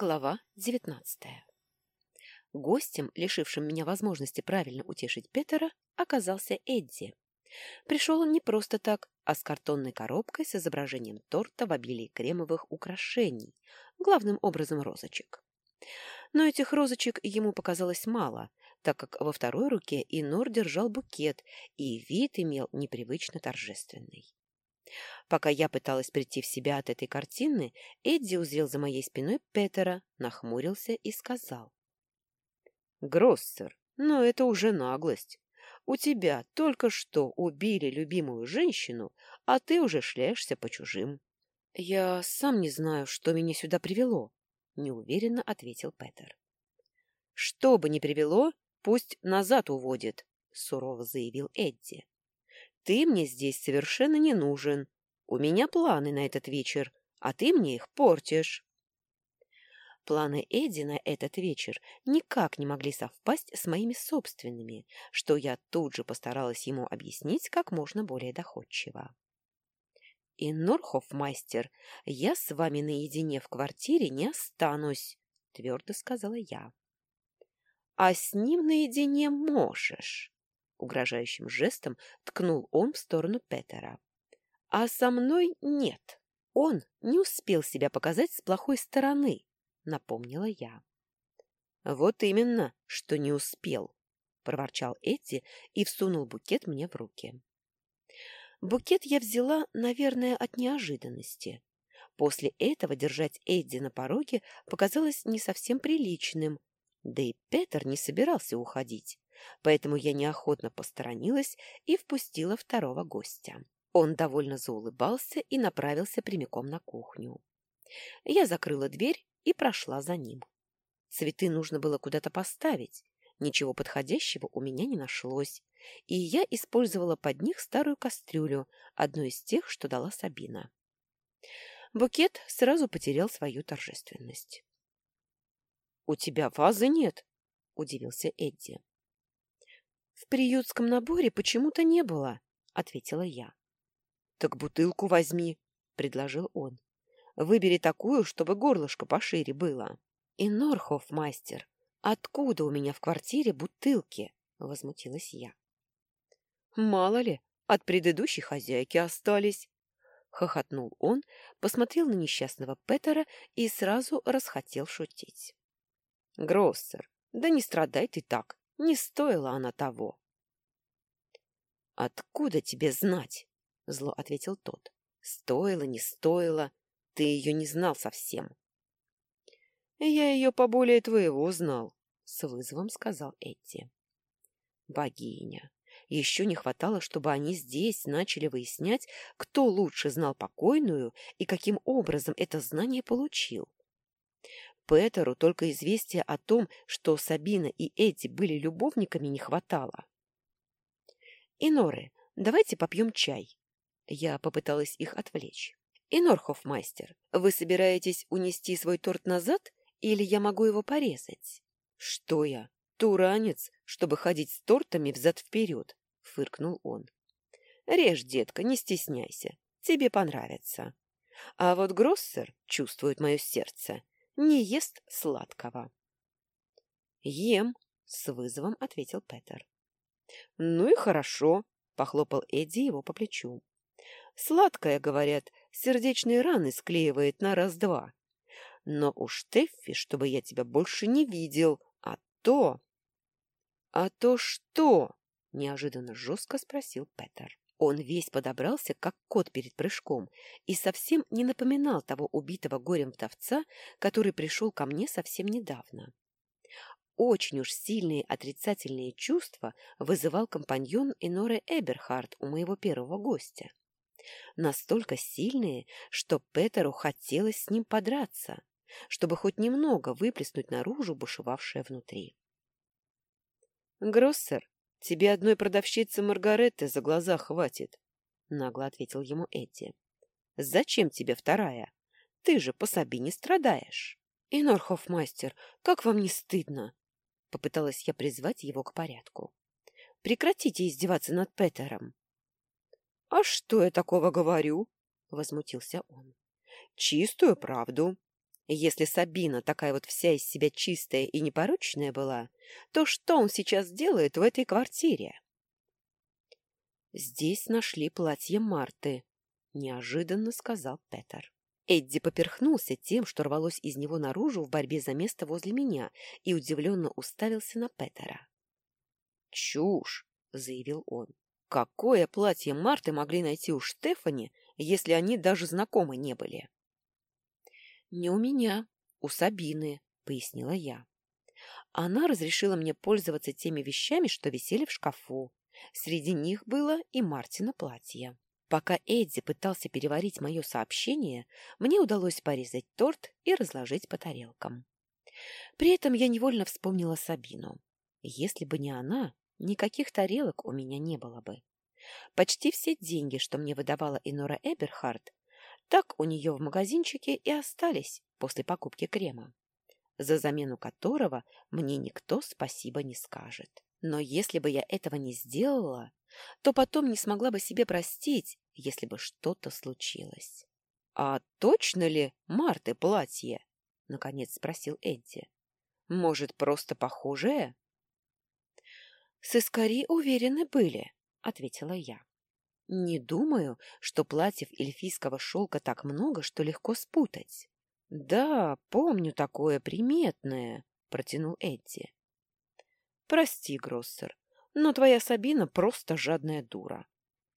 Глава девятнадцатая. Гостем, лишившим меня возможности правильно утешить Петера, оказался Эдди. Пришел он не просто так, а с картонной коробкой с изображением торта в обилии кремовых украшений, главным образом розочек. Но этих розочек ему показалось мало, так как во второй руке Инор держал букет, и вид имел непривычно торжественный. Пока я пыталась прийти в себя от этой картины, Эдди узрел за моей спиной Петера, нахмурился и сказал. «Гроссер, но это уже наглость. У тебя только что убили любимую женщину, а ты уже шляешься по чужим». «Я сам не знаю, что меня сюда привело», — неуверенно ответил Петер. «Что бы ни привело, пусть назад уводит», — сурово заявил Эдди. «Ты мне здесь совершенно не нужен. У меня планы на этот вечер, а ты мне их портишь. Планы Эдди на этот вечер никак не могли совпасть с моими собственными, что я тут же постаралась ему объяснить как можно более доходчиво. «И, Норхоф-мастер, я с вами наедине в квартире не останусь», — твердо сказала я. «А с ним наедине можешь», — угрожающим жестом ткнул он в сторону Петера. А со мной нет. Он не успел себя показать с плохой стороны, напомнила я. Вот именно, что не успел, проворчал Эдди и всунул букет мне в руки. Букет я взяла, наверное, от неожиданности. После этого держать Эдди на пороге показалось не совсем приличным, да и Петер не собирался уходить, поэтому я неохотно посторонилась и впустила второго гостя. Он довольно заулыбался и направился прямиком на кухню. Я закрыла дверь и прошла за ним. Цветы нужно было куда-то поставить. Ничего подходящего у меня не нашлось, и я использовала под них старую кастрюлю, одну из тех, что дала Сабина. Букет сразу потерял свою торжественность. — У тебя вазы нет? — удивился Эдди. — В приютском наборе почему-то не было, — ответила я. Так бутылку возьми, предложил он. Выбери такую, чтобы горлышко пошире было. И Норхов, мастер, откуда у меня в квартире бутылки? возмутилась я. Мало ли, от предыдущей хозяйки остались. Хохотнул он, посмотрел на несчастного Петера и сразу расхотел шутить. Гроссер, да не страдай ты так, не стоила она того. Откуда тебе знать? зло ответил тот. Стоило, не стоило, ты ее не знал совсем. Я ее поболее твоего знал, с вызовом сказал Эдди. Богиня. Еще не хватало, чтобы они здесь начали выяснять, кто лучше знал покойную и каким образом это знание получил. Петеру только известия о том, что Сабина и Эдди были любовниками, не хватало. «Иноры, давайте попьем чай», я попыталась их отвлечь. И мастер, вы собираетесь унести свой торт назад, или я могу его порезать? Что я, туранец, чтобы ходить с тортами взад-вперед? Фыркнул он. Режь, детка, не стесняйся. Тебе понравится. А вот Гроссер, чувствует мое сердце, не ест сладкого. Ем, с вызовом ответил Петер. Ну и хорошо, похлопал Эдди его по плечу. Сладкое, говорят, сердечные раны склеивает на раз-два. Но уж, Тэффи, чтобы я тебя больше не видел, а то... — А то что? — неожиданно жестко спросил Петер. Он весь подобрался, как кот перед прыжком, и совсем не напоминал того убитого горем вдовца, который пришел ко мне совсем недавно. Очень уж сильные отрицательные чувства вызывал компаньон Эноре Эберхард у моего первого гостя настолько сильные, что Петеру хотелось с ним подраться, чтобы хоть немного выплеснуть наружу бушевавшее внутри. «Гроссер, тебе одной продавщицы Маргареты за глаза хватит», — нагло ответил ему Эдди. «Зачем тебе вторая? Ты же по Сабине страдаешь». «И Норхофмастер, как вам не стыдно?» — попыталась я призвать его к порядку. «Прекратите издеваться над Петером». — А что я такого говорю? — возмутился он. — Чистую правду. Если Сабина такая вот вся из себя чистая и непорочная была, то что он сейчас делает в этой квартире? «Здесь нашли платье Марты», — неожиданно сказал Петер. Эдди поперхнулся тем, что рвалось из него наружу в борьбе за место возле меня, и удивленно уставился на Петера. «Чушь!» — заявил он. «Какое платье Марты могли найти у Штефани, если они даже знакомы не были?» «Не у меня, у Сабины», — пояснила я. Она разрешила мне пользоваться теми вещами, что висели в шкафу. Среди них было и Мартина платье. Пока Эдди пытался переварить мое сообщение, мне удалось порезать торт и разложить по тарелкам. При этом я невольно вспомнила Сабину. Если бы не она, никаких тарелок у меня не было бы. Почти все деньги, что мне выдавала Инора Эберхард, так у нее в магазинчике и остались после покупки крема, за замену которого мне никто спасибо не скажет. Но если бы я этого не сделала, то потом не смогла бы себе простить, если бы что-то случилось. — А точно ли Марты платье? — наконец спросил Эдди. — Может, просто похожее? — Сыскари уверены были, — ответила я. — Не думаю, что платьев эльфийского шелка так много, что легко спутать. — Да, помню такое приметное, — протянул Эдди. — Прости, Гроссер, но твоя Сабина просто жадная дура.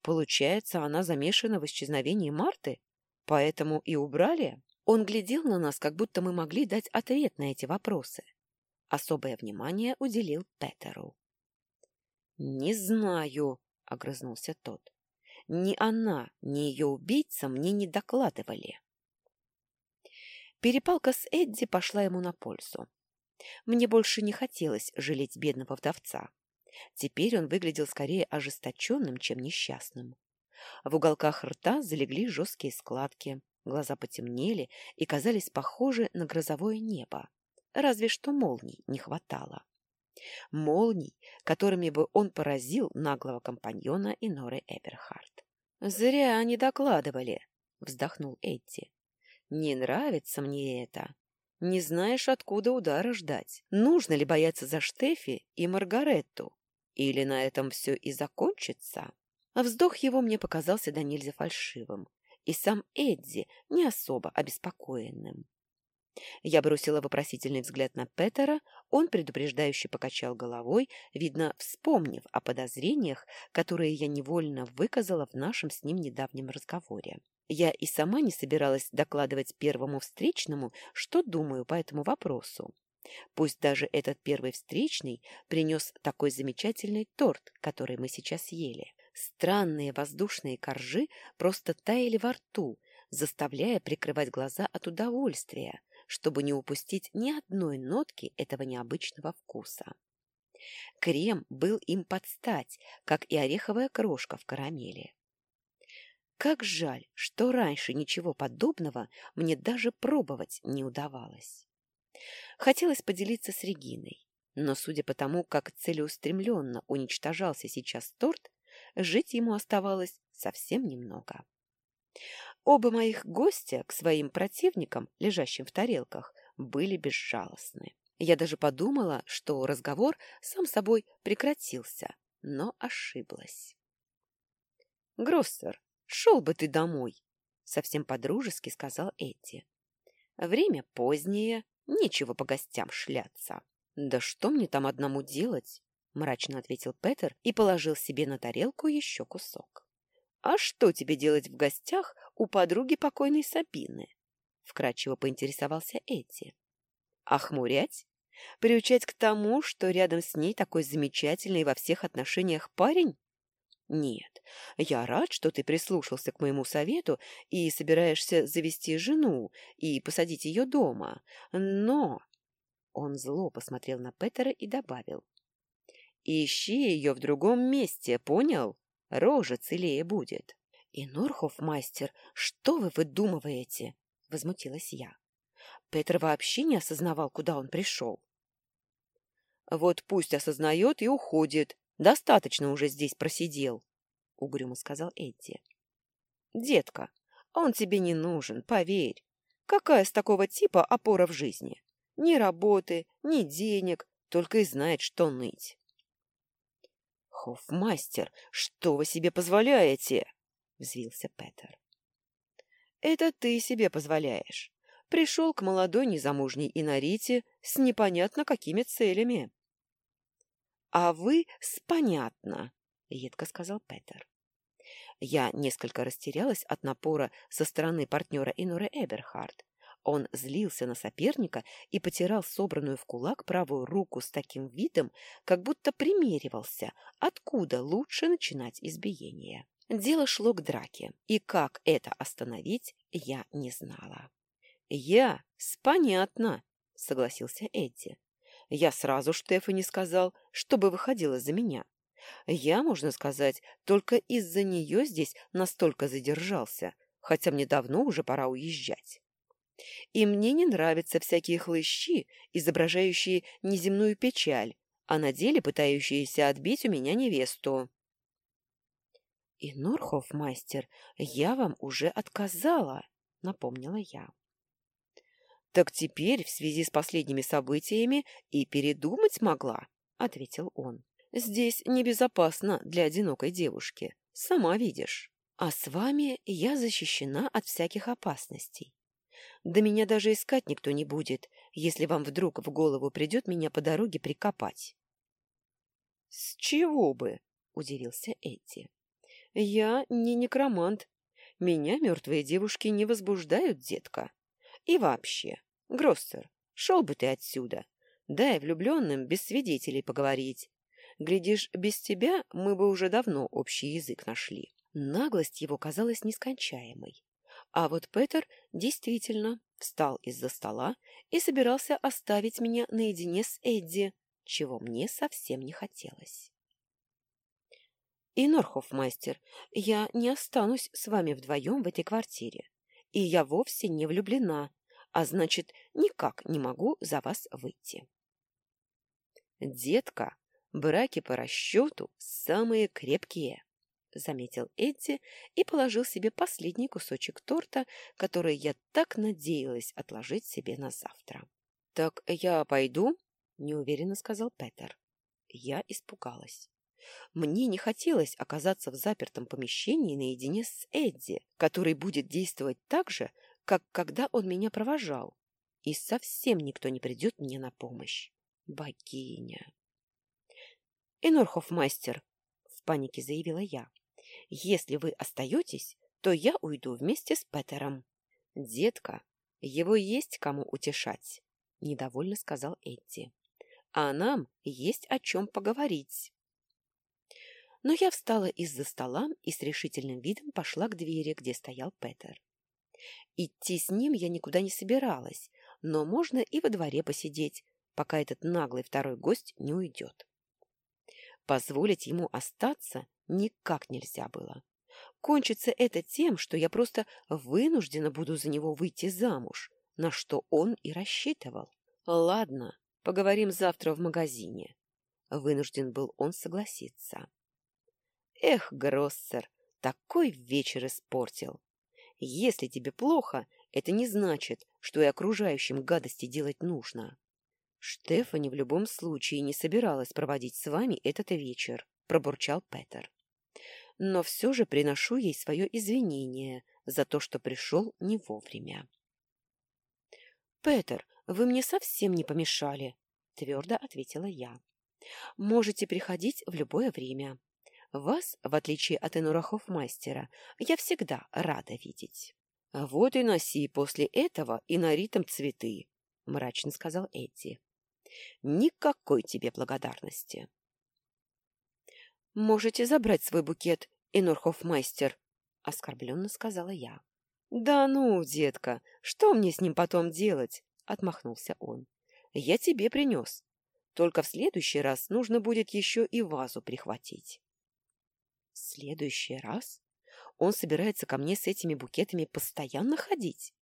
Получается, она замешана в исчезновении Марты? Поэтому и убрали? Он глядел на нас, как будто мы могли дать ответ на эти вопросы. Особое внимание уделил Петеру. «Не знаю», — огрызнулся тот. «Ни она, ни ее убийца мне не докладывали». Перепалка с Эдди пошла ему на пользу. Мне больше не хотелось жалеть бедного вдовца. Теперь он выглядел скорее ожесточенным, чем несчастным. В уголках рта залегли жесткие складки, глаза потемнели и казались похожи на грозовое небо. Разве что молний не хватало. Молний, которыми бы он поразил наглого компаньона Иноры Эберхард. «Зря они докладывали», — вздохнул Эдди. «Не нравится мне это. Не знаешь, откуда удара ждать. Нужно ли бояться за Штефи и Маргаретту? Или на этом все и закончится? А вздох его мне показался до нельзя фальшивым, и сам Эдди не особо обеспокоенным. Я бросила вопросительный взгляд на Петера, он предупреждающе покачал головой, видно, вспомнив о подозрениях, которые я невольно выказала в нашем с ним недавнем разговоре. Я и сама не собиралась докладывать первому встречному, что думаю по этому вопросу. Пусть даже этот первый встречный принес такой замечательный торт, который мы сейчас ели. Странные воздушные коржи просто таяли во рту, заставляя прикрывать глаза от удовольствия, чтобы не упустить ни одной нотки этого необычного вкуса. Крем был им под стать, как и ореховая крошка в карамели. Как жаль, что раньше ничего подобного мне даже пробовать не удавалось. Хотелось поделиться с Региной, но, судя по тому, как целеустремленно уничтожался сейчас торт, жить ему оставалось совсем немного. Оба моих гостя к своим противникам, лежащим в тарелках, были безжалостны. Я даже подумала, что разговор сам собой прекратился, но ошиблась. «Гроссер, шел бы ты домой!» — совсем подружески сказал Эдди. «Время позднее, Нечего по гостям шляться. Да что мне там одному делать? Мрачно ответил Петер и положил себе на тарелку еще кусок. А что тебе делать в гостях у подруги покойной Сабины? Вкратчиво поинтересовался Эти. Охмурять? Приучать к тому, что рядом с ней такой замечательный во всех отношениях парень? Нет, я рад, что ты прислушался к моему совету и собираешься завести жену и посадить ее дома, но...» Он зло посмотрел на Петера и добавил. «Ищи ее в другом месте, понял? Рожа целее будет». «И Норхов, мастер, что вы выдумываете?» — возмутилась я. Петр вообще не осознавал, куда он пришел. «Вот пусть осознает и уходит, Достаточно уже здесь просидел, — угрюмо сказал Эдди. — Детка, он тебе не нужен, поверь. Какая с такого типа опора в жизни? Ни работы, ни денег, только и знает, что ныть. «Хофмастер, что вы себе позволяете?» — взвился Петер. «Это ты себе позволяешь. Пришел к молодой незамужней Инарите с непонятно какими целями». «А вы с понятно», — едко сказал Петер. Я несколько растерялась от напора со стороны партнера Иноры Эберхард. Он злился на соперника и потирал собранную в кулак правую руку с таким видом, как будто примеривался, откуда лучше начинать избиение. Дело шло к драке, и как это остановить, я не знала. «Я? Понятно», — согласился Эдди. «Я сразу Штефани сказал, чтобы выходила за меня. Я, можно сказать, только из-за нее здесь настолько задержался, хотя мне давно уже пора уезжать. И мне не нравятся всякие хлыщи, изображающие неземную печаль, а на деле пытающиеся отбить у меня невесту. — И Норхов, мастер, я вам уже отказала, — напомнила я. — Так теперь, в связи с последними событиями, и передумать могла, — ответил он. Здесь небезопасно для одинокой девушки, сама видишь. А с вами я защищена от всяких опасностей. Да меня даже искать никто не будет, если вам вдруг в голову придет меня по дороге прикопать. — С чего бы? — удивился Эдди. — Я не некромант. Меня мертвые девушки не возбуждают, детка. И вообще, Гроссер, шел бы ты отсюда. Дай влюбленным без свидетелей поговорить. Глядишь, без тебя мы бы уже давно общий язык нашли. Наглость его казалась нескончаемой. А вот Петер действительно встал из-за стола и собирался оставить меня наедине с Эдди, чего мне совсем не хотелось. И мастер, я не останусь с вами вдвоем в этой квартире, и я вовсе не влюблена, а значит, никак не могу за вас выйти. Детка, Браки по расчету самые крепкие, — заметил Эдди и положил себе последний кусочек торта, который я так надеялась отложить себе на завтра. — Так я пойду? — неуверенно сказал Петер. Я испугалась. Мне не хотелось оказаться в запертом помещении наедине с Эдди, который будет действовать так же, как когда он меня провожал. И совсем никто не придет мне на помощь. Богиня! «Энорхофмастер», — панике заявила я, — «если вы остаетесь, то я уйду вместе с Петером». «Детка, его есть кому утешать», — недовольно сказал Эдди. «А нам есть о чем поговорить». Но я встала из-за стола и с решительным видом пошла к двери, где стоял Петер. Идти с ним я никуда не собиралась, но можно и во дворе посидеть, пока этот наглый второй гость не уйдет. Позволить ему остаться никак нельзя было. Кончится это тем, что я просто вынуждена буду за него выйти замуж, на что он и рассчитывал. Ладно, поговорим завтра в магазине. Вынужден был он согласиться. Эх, Гроссер, такой вечер испортил. Если тебе плохо, это не значит, что и окружающим гадости делать нужно. Штефани в любом случае не собиралась проводить с вами этот вечер, пробурчал Петер. Но все же приношу ей свое извинение за то, что пришел не вовремя. Петер, вы мне совсем не помешали, твердо ответила я. Можете приходить в любое время. Вас, в отличие от Энурахов-мастера, я всегда рада видеть. — Вот и носи после этого и на ритм цветы, — мрачно сказал Эдди. Никакой тебе благодарности. — Можете забрать свой букет, Инорхофмайстер, — оскорбленно сказала я. — Да ну, детка, что мне с ним потом делать? — отмахнулся он. — Я тебе принес. Только в следующий раз нужно будет еще и вазу прихватить. — В следующий раз? Он собирается ко мне с этими букетами постоянно ходить?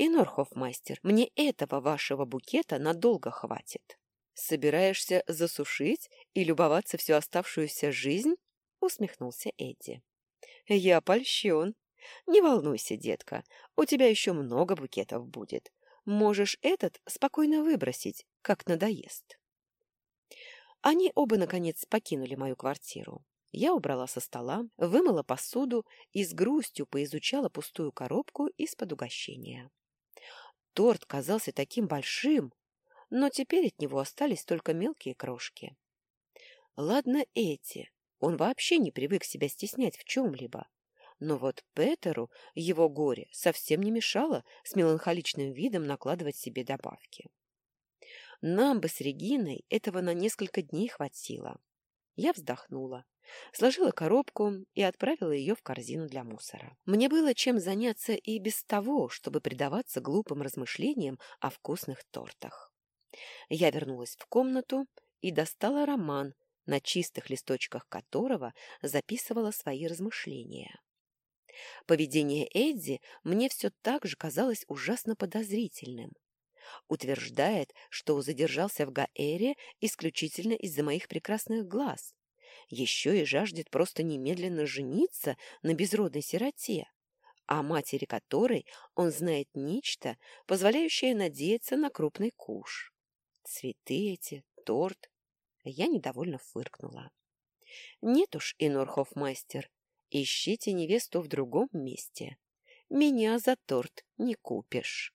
И, Норхофмастер, мне этого вашего букета надолго хватит. Собираешься засушить и любоваться всю оставшуюся жизнь? Усмехнулся Эдди. Я польщен. Не волнуйся, детка, у тебя еще много букетов будет. Можешь этот спокойно выбросить, как надоест. Они оба, наконец, покинули мою квартиру. Я убрала со стола, вымыла посуду и с грустью поизучала пустую коробку из-под угощения. Торт казался таким большим, но теперь от него остались только мелкие крошки. Ладно эти, он вообще не привык себя стеснять в чем-либо. Но вот Петеру его горе совсем не мешало с меланхоличным видом накладывать себе добавки. Нам бы с Региной этого на несколько дней хватило. Я вздохнула, сложила коробку и отправила ее в корзину для мусора. Мне было чем заняться и без того, чтобы предаваться глупым размышлениям о вкусных тортах. Я вернулась в комнату и достала роман, на чистых листочках которого записывала свои размышления. Поведение Эдди мне все так же казалось ужасно подозрительным. Утверждает, что задержался в Гаэре исключительно из-за моих прекрасных глаз. Еще и жаждет просто немедленно жениться на безродной сироте, о матери которой он знает нечто, позволяющее надеяться на крупный куш. Цветы эти, торт. Я недовольно фыркнула. Нет уж, Инорхофмастер, ищите невесту в другом месте. Меня за торт не купишь.